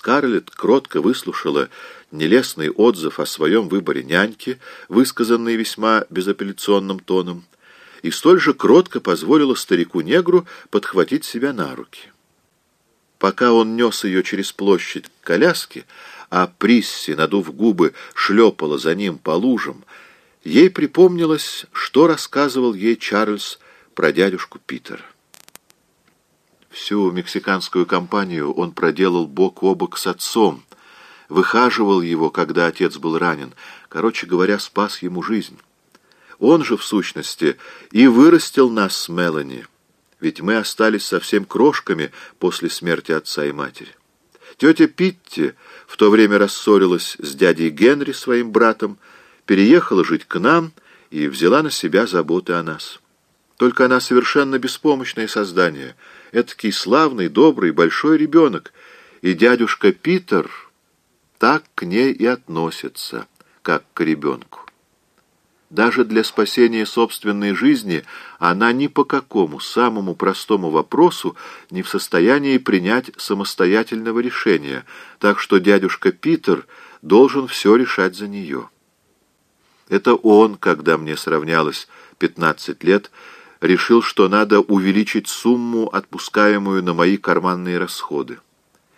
Скарлетт кротко выслушала нелестный отзыв о своем выборе няньки, высказанный весьма безапелляционным тоном, и столь же кротко позволила старику-негру подхватить себя на руки. Пока он нес ее через площадь к коляске, а Присси, надув губы, шлепала за ним по лужам, ей припомнилось, что рассказывал ей Чарльз про дядюшку Питера. Всю мексиканскую кампанию он проделал бок о бок с отцом, выхаживал его, когда отец был ранен, короче говоря, спас ему жизнь. Он же, в сущности, и вырастил нас с Мелани, ведь мы остались совсем крошками после смерти отца и матери. Тетя Питти в то время рассорилась с дядей Генри, своим братом, переехала жить к нам и взяла на себя заботы о нас. Только она совершенно беспомощное создание, этакий славный, добрый, большой ребенок, и дядюшка Питер так к ней и относится, как к ребенку. Даже для спасения собственной жизни она ни по какому самому простому вопросу не в состоянии принять самостоятельного решения, так что дядюшка Питер должен все решать за нее. Это он, когда мне сравнялось 15 лет, решил, что надо увеличить сумму, отпускаемую на мои карманные расходы.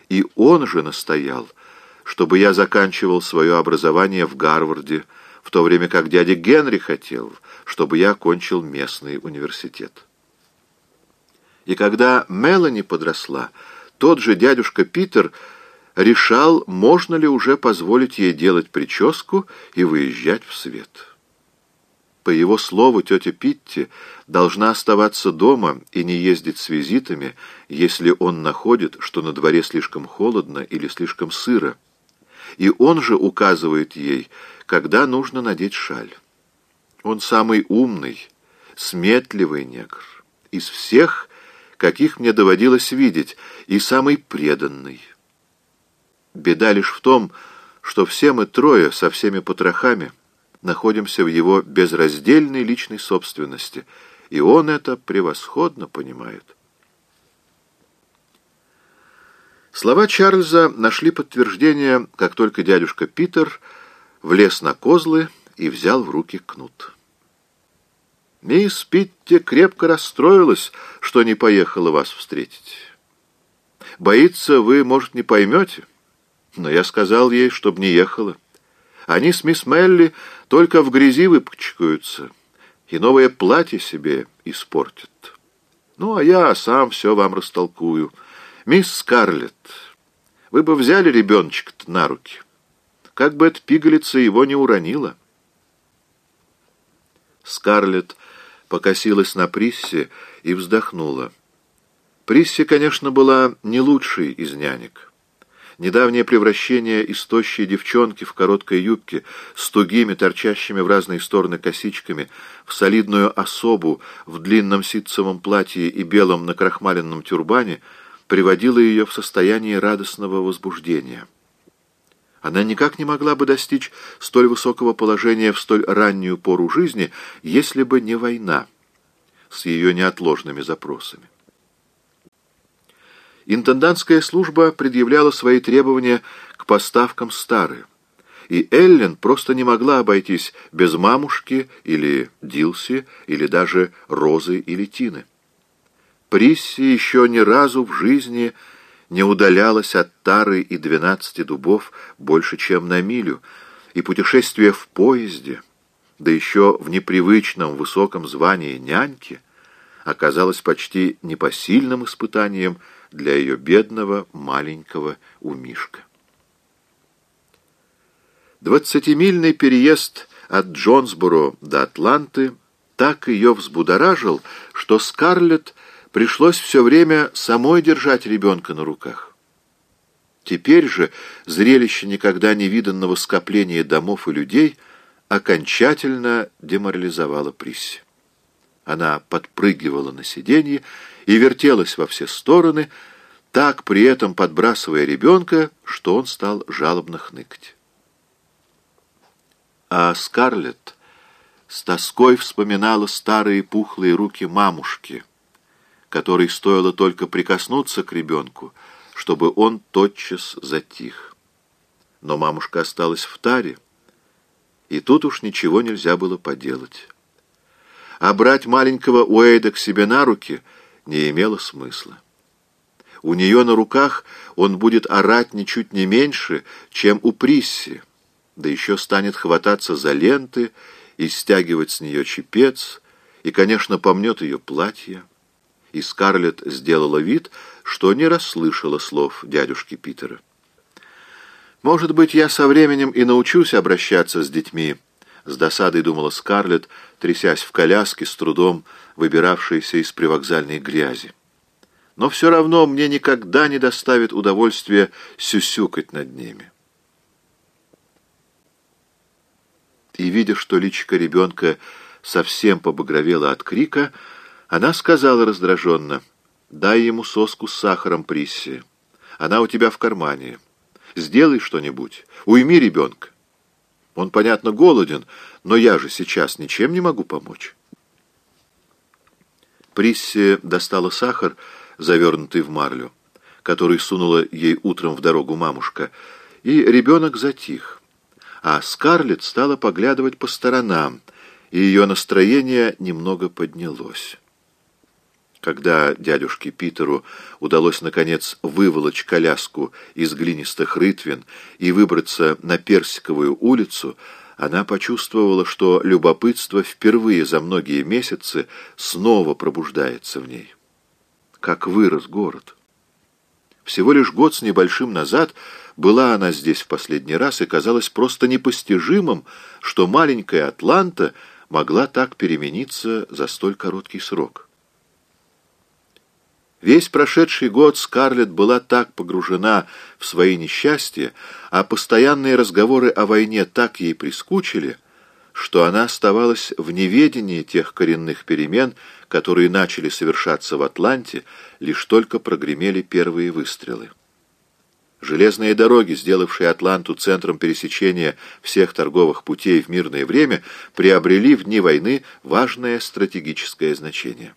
И он же настоял, чтобы я заканчивал свое образование в Гарварде, в то время как дядя Генри хотел, чтобы я окончил местный университет. И когда Мелани подросла, тот же дядюшка Питер решал, можно ли уже позволить ей делать прическу и выезжать в свет. По его слову, тетя Питти должна оставаться дома и не ездить с визитами, если он находит, что на дворе слишком холодно или слишком сыро. И он же указывает ей, когда нужно надеть шаль. Он самый умный, сметливый негр. Из всех, каких мне доводилось видеть, и самый преданный. Беда лишь в том, что все мы трое со всеми потрохами — находимся в его безраздельной личной собственности, и он это превосходно понимает. Слова Чарльза нашли подтверждение, как только дядюшка Питер влез на козлы и взял в руки кнут. Мисс Питти крепко расстроилась, что не поехала вас встретить. Боится, вы, может, не поймете, но я сказал ей, чтобы не ехала. Они с мисс Мелли только в грязи выпачкаются и новое платье себе испортят. Ну, а я сам все вам растолкую. Мисс Скарлетт, вы бы взяли ребеночка-то на руки. Как бы эта пигалица его не уронила. Скарлетт покосилась на Присси и вздохнула. Присси, конечно, была не лучшей из нянек. Недавнее превращение из девчонки в короткой юбке с тугими, торчащими в разные стороны косичками, в солидную особу в длинном ситцевом платье и белом накрахмаленном тюрбане приводило ее в состояние радостного возбуждения. Она никак не могла бы достичь столь высокого положения в столь раннюю пору жизни, если бы не война с ее неотложными запросами. Интендантская служба предъявляла свои требования к поставкам старые, и Эллен просто не могла обойтись без мамушки или Дилси, или даже Розы или Тины. Присси еще ни разу в жизни не удалялась от Тары и двенадцати дубов больше, чем на милю, и путешествие в поезде, да еще в непривычном высоком звании няньки, оказалось почти непосильным испытанием для ее бедного маленького умишка. Двадцатимильный переезд от Джонсборо до Атланты так ее взбудоражил, что Скарлетт пришлось все время самой держать ребенка на руках. Теперь же зрелище никогда не виданного скопления домов и людей окончательно деморализовало Присси. Она подпрыгивала на сиденье и вертелась во все стороны, так при этом подбрасывая ребенка, что он стал жалобно хныкать. А Скарлетт с тоской вспоминала старые пухлые руки мамушки, которой стоило только прикоснуться к ребенку, чтобы он тотчас затих. Но мамушка осталась в таре, и тут уж ничего нельзя было поделать. А брать маленького Уэйда к себе на руки не имело смысла. У нее на руках он будет орать ничуть не меньше, чем у Присси, да еще станет хвататься за ленты и стягивать с нее чепец, и, конечно, помнет ее платье. И Скарлетт сделала вид, что не расслышала слов дядюшки Питера. «Может быть, я со временем и научусь обращаться с детьми», — с досадой думала Скарлетт, трясясь в коляске, с трудом выбиравшейся из привокзальной грязи. «Но все равно мне никогда не доставит удовольствия сюсюкать над ними». И, видя, что личико ребенка совсем побагровело от крика, она сказала раздраженно, «Дай ему соску с сахаром, Присси. Она у тебя в кармане. Сделай что-нибудь. Уйми ребенка. Он, понятно, голоден, но я же сейчас ничем не могу помочь». Присси достала сахар, завернутый в марлю, который сунула ей утром в дорогу мамушка, и ребенок затих а Скарлетт стала поглядывать по сторонам, и ее настроение немного поднялось. Когда дядюшке Питеру удалось, наконец, выволочь коляску из глинистых рытвин и выбраться на Персиковую улицу, она почувствовала, что любопытство впервые за многие месяцы снова пробуждается в ней. Как вырос город! Всего лишь год с небольшим назад была она здесь в последний раз и казалось просто непостижимым, что маленькая Атланта могла так перемениться за столь короткий срок. Весь прошедший год Скарлетт была так погружена в свои несчастья, а постоянные разговоры о войне так ей прискучили, что она оставалась в неведении тех коренных перемен, которые начали совершаться в Атланте, лишь только прогремели первые выстрелы. Железные дороги, сделавшие Атланту центром пересечения всех торговых путей в мирное время, приобрели в дни войны важное стратегическое значение.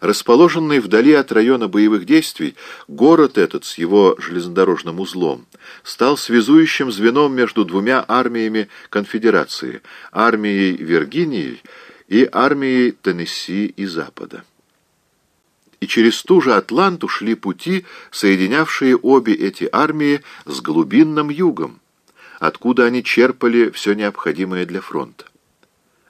Расположенный вдали от района боевых действий, город этот с его железнодорожным узлом стал связующим звеном между двумя армиями конфедерации, армией Виргинии и армией Теннесси и Запада и через ту же Атланту шли пути, соединявшие обе эти армии с глубинным югом, откуда они черпали все необходимое для фронта.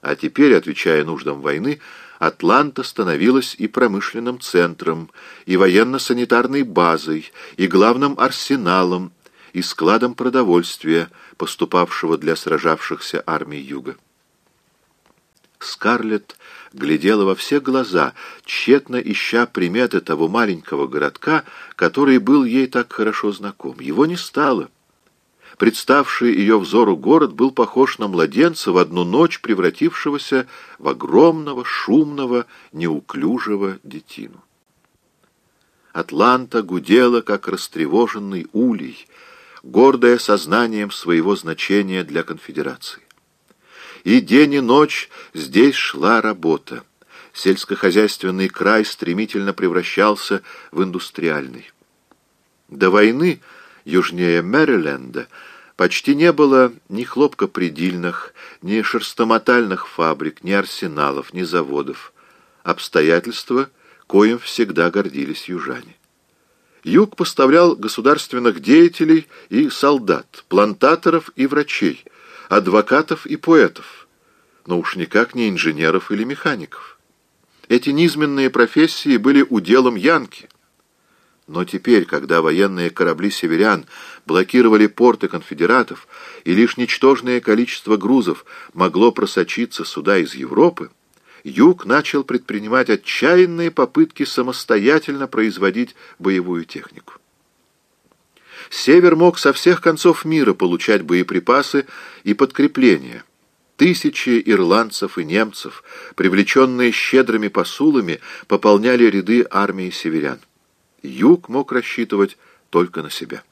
А теперь, отвечая нуждам войны, Атланта становилась и промышленным центром, и военно-санитарной базой, и главным арсеналом, и складом продовольствия, поступавшего для сражавшихся армий Юга. Скарлетт глядела во все глаза, тщетно ища приметы того маленького городка, который был ей так хорошо знаком. Его не стало. Представший ее взору город был похож на младенца в одну ночь, превратившегося в огромного, шумного, неуклюжего детину. Атланта гудела, как растревоженный улей, гордая сознанием своего значения для конфедерации и день и ночь здесь шла работа. Сельскохозяйственный край стремительно превращался в индустриальный. До войны южнее Мэриленда почти не было ни хлопкопредельных, ни шерстомотальных фабрик, ни арсеналов, ни заводов. Обстоятельства, коим всегда гордились южане. Юг поставлял государственных деятелей и солдат, плантаторов и врачей, адвокатов и поэтов, но уж никак не инженеров или механиков. Эти низменные профессии были уделом Янки. Но теперь, когда военные корабли северян блокировали порты конфедератов, и лишь ничтожное количество грузов могло просочиться сюда из Европы, Юг начал предпринимать отчаянные попытки самостоятельно производить боевую технику. Север мог со всех концов мира получать боеприпасы и подкрепления. Тысячи ирландцев и немцев, привлеченные щедрыми посулами, пополняли ряды армии северян. Юг мог рассчитывать только на себя.